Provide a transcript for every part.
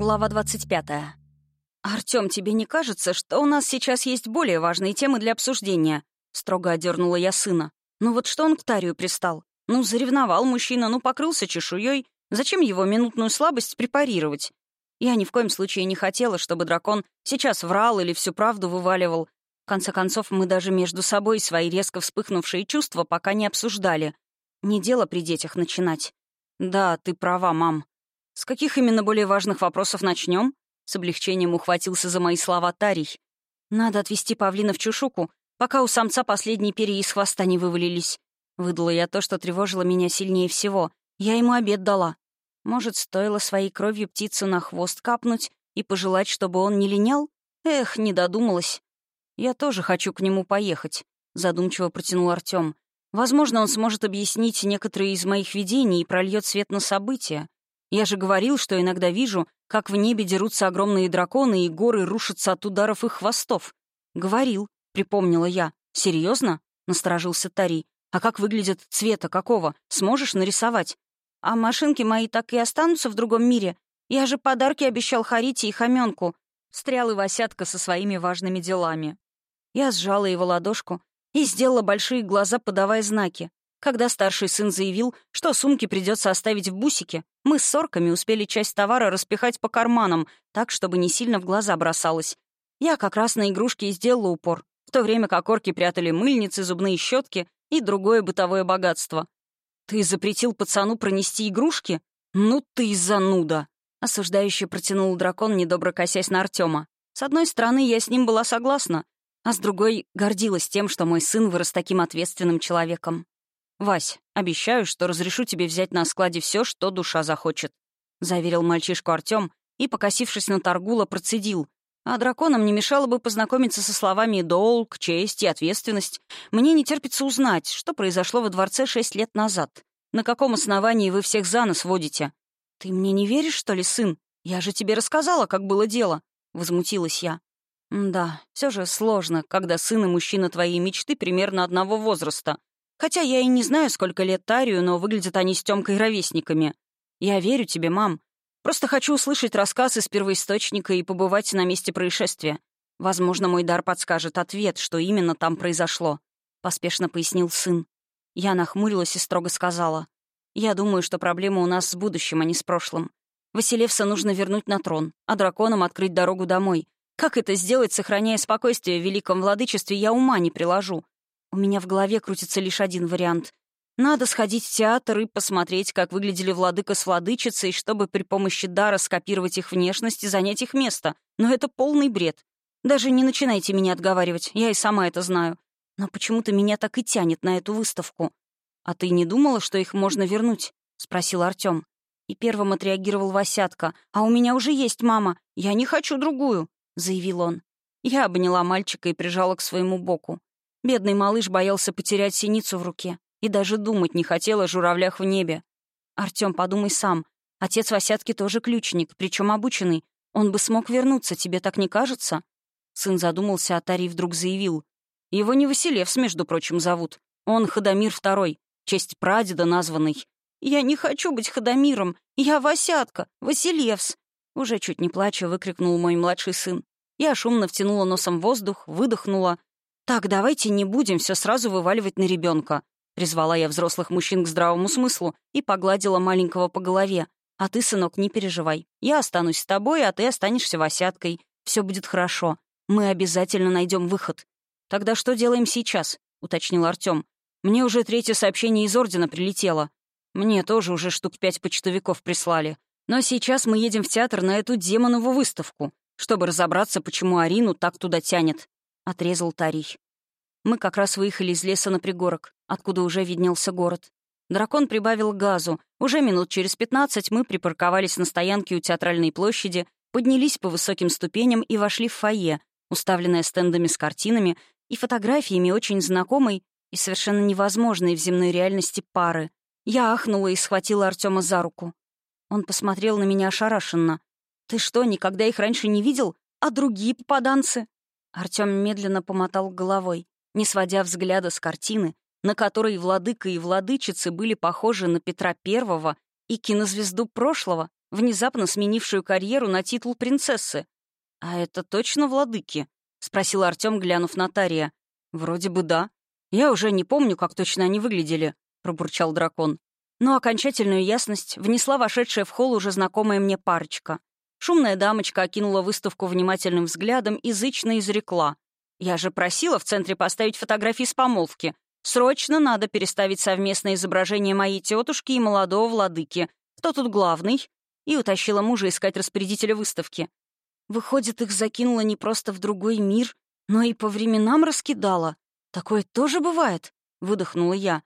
Глава 25. «Артём, тебе не кажется, что у нас сейчас есть более важные темы для обсуждения?» Строго одернула я сына. «Ну вот что он к Тарию пристал? Ну, заревновал мужчина, ну, покрылся чешуей. Зачем его минутную слабость препарировать? Я ни в коем случае не хотела, чтобы дракон сейчас врал или всю правду вываливал. В конце концов, мы даже между собой свои резко вспыхнувшие чувства пока не обсуждали. Не дело при детях начинать. Да, ты права, мам. «С каких именно более важных вопросов начнем? С облегчением ухватился за мои слова Тарий. «Надо отвезти павлина в чешуку, пока у самца последние перья из хвоста не вывалились». Выдала я то, что тревожило меня сильнее всего. Я ему обед дала. Может, стоило своей кровью птицу на хвост капнуть и пожелать, чтобы он не линял? Эх, не додумалась. «Я тоже хочу к нему поехать», — задумчиво протянул Артём. «Возможно, он сможет объяснить некоторые из моих видений и прольет свет на события. Я же говорил, что иногда вижу, как в небе дерутся огромные драконы и горы рушатся от ударов их хвостов. Говорил, припомнила я. Серьезно? насторожился Тари. А как выглядят цвета какого? Сможешь нарисовать? А машинки мои так и останутся в другом мире. Я же подарки обещал Харите и Хоменку. Встрял и Васятка со своими важными делами. Я сжала его ладошку и сделала большие глаза, подавая знаки. Когда старший сын заявил, что сумки придется оставить в бусике, мы с сорками успели часть товара распихать по карманам, так, чтобы не сильно в глаза бросалось. Я как раз на игрушки и сделала упор, в то время как орки прятали мыльницы, зубные щетки и другое бытовое богатство. «Ты запретил пацану пронести игрушки? Ну ты зануда!» Осуждающе протянул дракон, недобро косясь на Артема. С одной стороны, я с ним была согласна, а с другой — гордилась тем, что мой сын вырос таким ответственным человеком. «Вась, обещаю, что разрешу тебе взять на складе все, что душа захочет», — заверил мальчишку Артем и, покосившись на Торгула, процедил. «А драконам не мешало бы познакомиться со словами «долг», «честь» и «ответственность». Мне не терпится узнать, что произошло во дворце шесть лет назад. На каком основании вы всех за нос водите?» «Ты мне не веришь, что ли, сын? Я же тебе рассказала, как было дело», — возмутилась я. «Да, все же сложно, когда сын и мужчина твоей мечты примерно одного возраста», Хотя я и не знаю, сколько лет Тарию, но выглядят они с Тёмкой ровесниками. Я верю тебе, мам. Просто хочу услышать рассказ из первоисточника и побывать на месте происшествия. Возможно, мой дар подскажет ответ, что именно там произошло», — поспешно пояснил сын. Я нахмурилась и строго сказала. «Я думаю, что проблема у нас с будущим, а не с прошлым. Василевса нужно вернуть на трон, а драконам открыть дорогу домой. Как это сделать, сохраняя спокойствие в великом владычестве, я ума не приложу. У меня в голове крутится лишь один вариант. Надо сходить в театр и посмотреть, как выглядели владыка с владычицей, чтобы при помощи дара скопировать их внешность и занять их место. Но это полный бред. Даже не начинайте меня отговаривать, я и сама это знаю. Но почему-то меня так и тянет на эту выставку. «А ты не думала, что их можно вернуть?» — спросил Артём. И первым отреагировал Васятка. «А у меня уже есть мама. Я не хочу другую», — заявил он. Я обняла мальчика и прижала к своему боку. Бедный малыш боялся потерять синицу в руке и даже думать не хотел о журавлях в небе. «Артём, подумай сам. Отец Васятки тоже ключник, причем обученный. Он бы смог вернуться, тебе так не кажется?» Сын задумался, а Тари вдруг заявил. «Его не Василевс, между прочим, зовут. Он Ходомир Второй, честь прадеда названный. «Я не хочу быть Ходомиром. Я Васятка, Василевс!» Уже чуть не плача выкрикнул мой младший сын. Я шумно втянула носом воздух, выдохнула «Так, давайте не будем все сразу вываливать на ребенка. Призвала я взрослых мужчин к здравому смыслу и погладила маленького по голове. «А ты, сынок, не переживай. Я останусь с тобой, а ты останешься Васяткой. Все будет хорошо. Мы обязательно найдем выход». «Тогда что делаем сейчас?» — уточнил Артем. «Мне уже третье сообщение из Ордена прилетело. Мне тоже уже штук пять почтовиков прислали. Но сейчас мы едем в театр на эту демонову выставку, чтобы разобраться, почему Арину так туда тянет. — отрезал Тарий. Мы как раз выехали из леса на пригорок, откуда уже виднелся город. Дракон прибавил газу. Уже минут через пятнадцать мы припарковались на стоянке у театральной площади, поднялись по высоким ступеням и вошли в фойе, уставленное стендами с картинами и фотографиями очень знакомой и совершенно невозможной в земной реальности пары. Я ахнула и схватила Артема за руку. Он посмотрел на меня ошарашенно. «Ты что, никогда их раньше не видел? А другие попаданцы?» Артём медленно помотал головой, не сводя взгляда с картины, на которой владыка и владычицы были похожи на Петра Первого и кинозвезду прошлого. внезапно сменившую карьеру на титул принцессы. «А это точно владыки?» — спросил Артем, глянув на Тария. «Вроде бы да. Я уже не помню, как точно они выглядели», — пробурчал дракон. Но окончательную ясность внесла вошедшая в холл уже знакомая мне парочка. Шумная дамочка окинула выставку внимательным взглядом и зычно изрекла. «Я же просила в центре поставить фотографии с помолвки. Срочно надо переставить совместное изображение моей тетушки и молодого владыки. Кто тут главный?» И утащила мужа искать распорядителя выставки. Выходит, их закинуло не просто в другой мир, но и по временам раскидала. Такое тоже бывает, выдохнула я.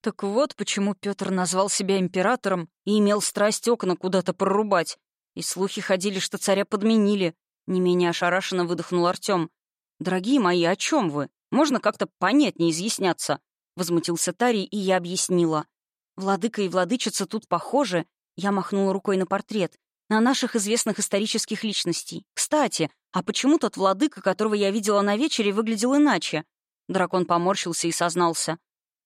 Так вот почему Петр назвал себя императором и имел страсть окна куда-то прорубать. И слухи ходили, что царя подменили. Не менее ошарашенно выдохнул Артем. «Дорогие мои, о чем вы? Можно как-то понятнее изъясняться?» Возмутился Тарий, и я объяснила. «Владыка и владычица тут похожи». Я махнула рукой на портрет на наших известных исторических личностей. Кстати, а почему тот владыка, которого я видела на вечере, выглядел иначе? Дракон поморщился и сознался.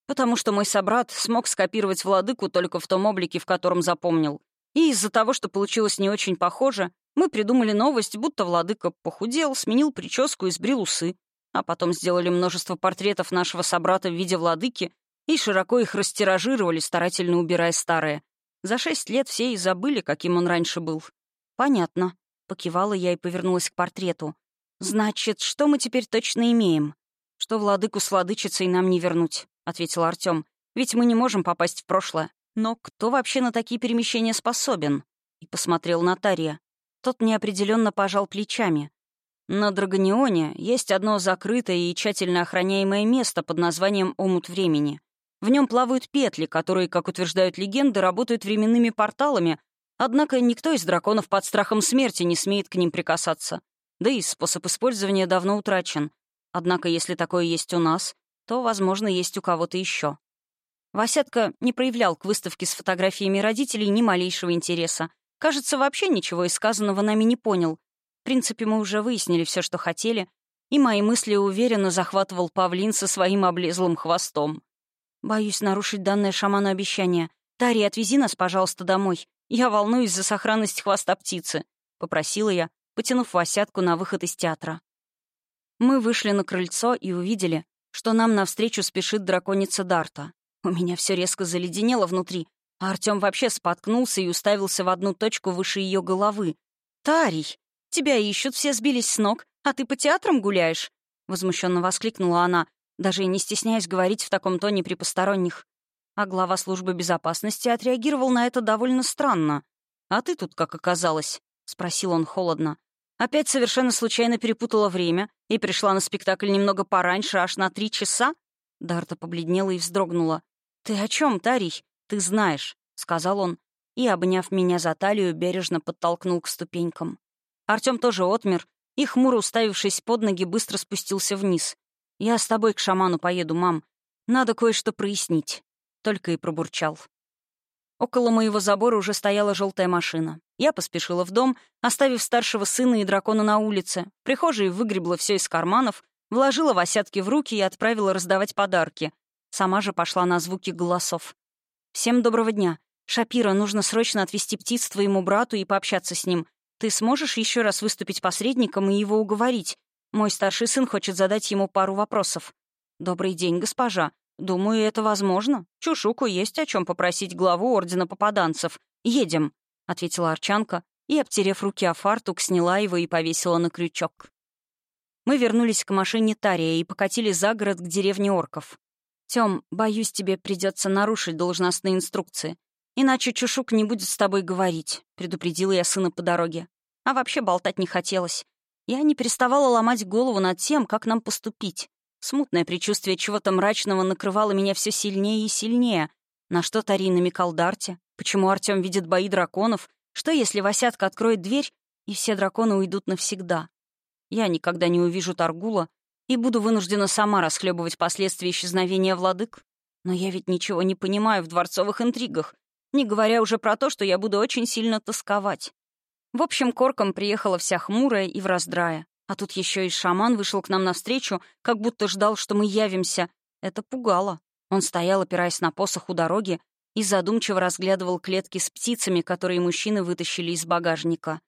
Потому что мой собрат смог скопировать владыку только в том облике, в котором запомнил. И из-за того, что получилось не очень похоже, мы придумали новость, будто владыка похудел, сменил прическу и сбрил усы. А потом сделали множество портретов нашего собрата в виде владыки и широко их растиражировали, старательно убирая старое. За шесть лет все и забыли, каким он раньше был. «Понятно», — покивала я и повернулась к портрету. «Значит, что мы теперь точно имеем?» «Что владыку с владычицей нам не вернуть», — ответил Артём. «Ведь мы не можем попасть в прошлое. Но кто вообще на такие перемещения способен?» И посмотрел на Тария. Тот неопределенно пожал плечами. На Драгонионе есть одно закрытое и тщательно охраняемое место под названием «Омут времени». В нем плавают петли, которые, как утверждают легенды, работают временными порталами, однако никто из драконов под страхом смерти не смеет к ним прикасаться. Да и способ использования давно утрачен. Однако, если такое есть у нас, то, возможно, есть у кого-то еще. Васятка не проявлял к выставке с фотографиями родителей ни малейшего интереса. Кажется, вообще ничего из сказанного нами не понял. В принципе, мы уже выяснили все, что хотели, и мои мысли уверенно захватывал павлин со своим облезлым хвостом. Боюсь нарушить данное шаману обещание. Тари, отвези нас, пожалуйста, домой. Я волнуюсь за сохранность хвоста птицы», — попросила я, потянув Васятку на выход из театра. Мы вышли на крыльцо и увидели, что нам навстречу спешит драконица Дарта. У меня все резко заледенело внутри, а Артем вообще споткнулся и уставился в одну точку выше ее головы. «Тарий, тебя ищут, все сбились с ног, а ты по театрам гуляешь?» — возмущенно воскликнула она, даже не стесняясь говорить в таком тоне при посторонних. А глава службы безопасности отреагировал на это довольно странно. «А ты тут как оказалось?» — спросил он холодно. «Опять совершенно случайно перепутала время и пришла на спектакль немного пораньше, аж на три часа?» Дарта побледнела и вздрогнула. «Ты о чем, Тарий? Ты знаешь», — сказал он, и, обняв меня за талию, бережно подтолкнул к ступенькам. Артем тоже отмер и, хмуро уставившись под ноги, быстро спустился вниз. «Я с тобой к шаману поеду, мам. Надо кое-что прояснить», — только и пробурчал. Около моего забора уже стояла желтая машина. Я поспешила в дом, оставив старшего сына и дракона на улице. В прихожей выгребла все из карманов, вложила восятки в руки и отправила раздавать подарки. Сама же пошла на звуки голосов. «Всем доброго дня. Шапира, нужно срочно отвезти птиц твоему брату и пообщаться с ним. Ты сможешь еще раз выступить посредником и его уговорить? Мой старший сын хочет задать ему пару вопросов. «Добрый день, госпожа. Думаю, это возможно. Чушуку есть о чем попросить главу Ордена Попаданцев. Едем», — ответила Арчанка и, обтерев руки о фартук, сняла его и повесила на крючок. Мы вернулись к машине Тария и покатили за город к деревне орков. «Тём, боюсь, тебе придется нарушить должностные инструкции. Иначе Чушук не будет с тобой говорить», — предупредила я сына по дороге. А вообще болтать не хотелось. Я не переставала ломать голову над тем, как нам поступить. Смутное предчувствие чего-то мрачного накрывало меня все сильнее и сильнее. На что Тари намекал Дарте? Почему Артем видит бои драконов? Что, если Васятка откроет дверь, и все драконы уйдут навсегда? Я никогда не увижу Таргула и буду вынуждена сама расхлебывать последствия исчезновения владык. Но я ведь ничего не понимаю в дворцовых интригах, не говоря уже про то, что я буду очень сильно тосковать. В общем, корком приехала вся хмурая и в раздрае. А тут еще и шаман вышел к нам навстречу, как будто ждал, что мы явимся. Это пугало. Он стоял, опираясь на посох у дороги, и задумчиво разглядывал клетки с птицами, которые мужчины вытащили из багажника.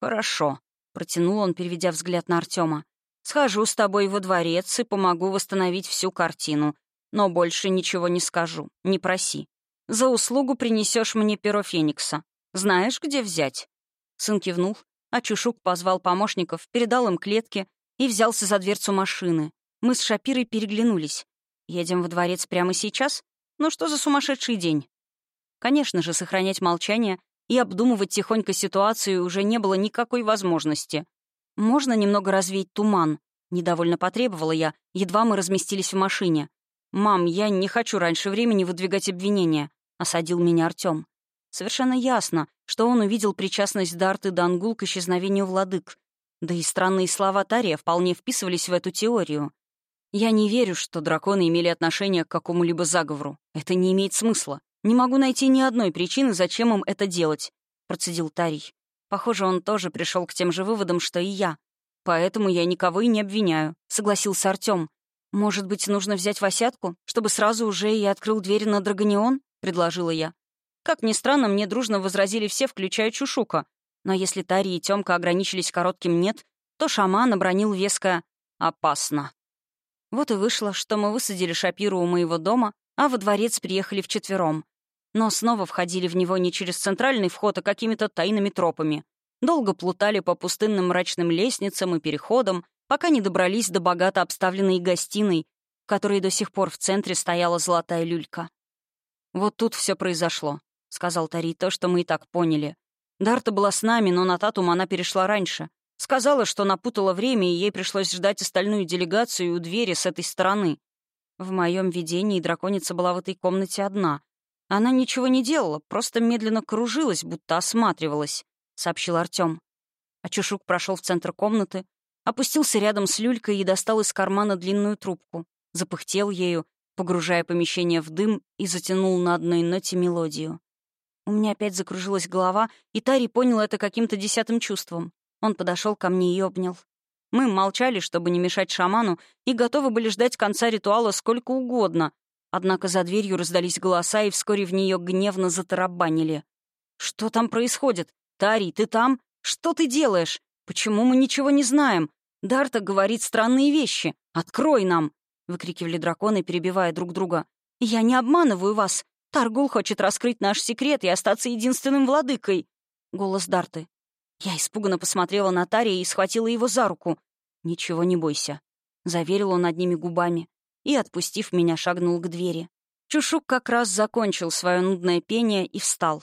«Хорошо», — протянул он, переведя взгляд на Артема. «Схожу с тобой во дворец и помогу восстановить всю картину. Но больше ничего не скажу, не проси. За услугу принесешь мне перо Феникса. Знаешь, где взять?» Сын кивнул, а Чушук позвал помощников, передал им клетки и взялся за дверцу машины. Мы с Шапирой переглянулись. «Едем во дворец прямо сейчас? Ну что за сумасшедший день? Конечно же, сохранять молчание и обдумывать тихонько ситуацию уже не было никакой возможности. «Можно немного развеять туман?» — недовольно потребовала я, едва мы разместились в машине. «Мам, я не хочу раньше времени выдвигать обвинения», — осадил меня Артём. Совершенно ясно, что он увидел причастность Дарты Дангул к исчезновению владык. Да и странные слова Тария вполне вписывались в эту теорию. Я не верю, что драконы имели отношение к какому-либо заговору. Это не имеет смысла. Не могу найти ни одной причины, зачем им это делать», — процедил Тарий. Похоже, он тоже пришел к тем же выводам, что и я. Поэтому я никого и не обвиняю, — согласился Артем. «Может быть, нужно взять Васятку, чтобы сразу уже и открыл дверь на Драгонион?» — предложила я. Как ни странно, мне дружно возразили все, включая Чушука. Но если Тари и Тёмка ограничились коротким «нет», то шаман обронил веско «опасно». Вот и вышло, что мы высадили Шапиру у моего дома, а во дворец приехали вчетвером. Но снова входили в него не через центральный вход, а какими-то тайными тропами. Долго плутали по пустынным мрачным лестницам и переходам, пока не добрались до богато обставленной гостиной, в которой до сих пор в центре стояла золотая люлька. «Вот тут все произошло», — сказал Тари, то, что мы и так поняли. Дарта была с нами, но на Татум она перешла раньше. Сказала, что напутала время, и ей пришлось ждать остальную делегацию у двери с этой стороны. В моем видении драконица была в этой комнате одна. Она ничего не делала, просто медленно кружилась, будто осматривалась, — сообщил Артём. А Чушук прошел в центр комнаты, опустился рядом с люлькой и достал из кармана длинную трубку, запыхтел ею, погружая помещение в дым и затянул на одной ноте мелодию. У меня опять закружилась голова, и Тари понял это каким-то десятым чувством. Он подошел ко мне и обнял. Мы молчали, чтобы не мешать шаману, и готовы были ждать конца ритуала сколько угодно. Однако за дверью раздались голоса, и вскоре в нее гневно затарабанили. «Что там происходит? Тари, ты там? Что ты делаешь? Почему мы ничего не знаем? Дарта говорит странные вещи. Открой нам!» — выкрикивали драконы, перебивая друг друга. «Я не обманываю вас. Таргул хочет раскрыть наш секрет и остаться единственным владыкой». Голос Дарты. Я испуганно посмотрела на Тария и схватила его за руку. «Ничего не бойся», — заверил он одними губами и, отпустив меня, шагнул к двери. Чушук как раз закончил свое нудное пение и встал.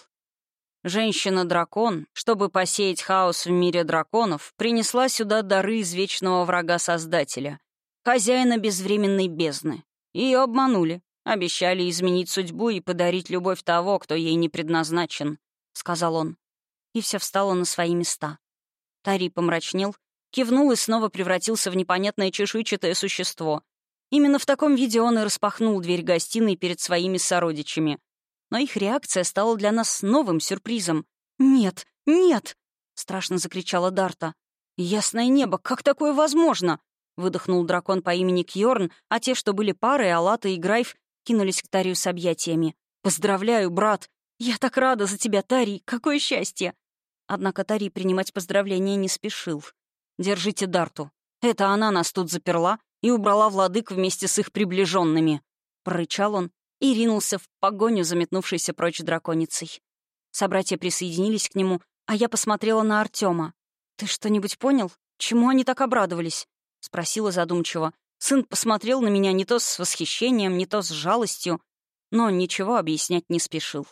Женщина-дракон, чтобы посеять хаос в мире драконов, принесла сюда дары из вечного врага Создателя, хозяина безвременной бездны. Ее обманули, обещали изменить судьбу и подарить любовь того, кто ей не предназначен, — сказал он и все встало на свои места. Тари помрачнел, кивнул и снова превратился в непонятное чешуйчатое существо. Именно в таком виде он и распахнул дверь гостиной перед своими сородичами. Но их реакция стала для нас новым сюрпризом. «Нет, нет!» — страшно закричала Дарта. «Ясное небо, как такое возможно?» — выдохнул дракон по имени Кьорн, а те, что были парой, Алата и Грайф, кинулись к Тарию с объятиями. «Поздравляю, брат! Я так рада за тебя, Тарий! Какое счастье!» Однако Тари принимать поздравления не спешил. «Держите Дарту. Это она нас тут заперла и убрала владык вместе с их приближенными. Прорычал он и ринулся в погоню, заметнувшейся прочь драконицей. Собратья присоединились к нему, а я посмотрела на Артема. «Ты что-нибудь понял? Чему они так обрадовались?» — спросила задумчиво. Сын посмотрел на меня не то с восхищением, не то с жалостью, но ничего объяснять не спешил.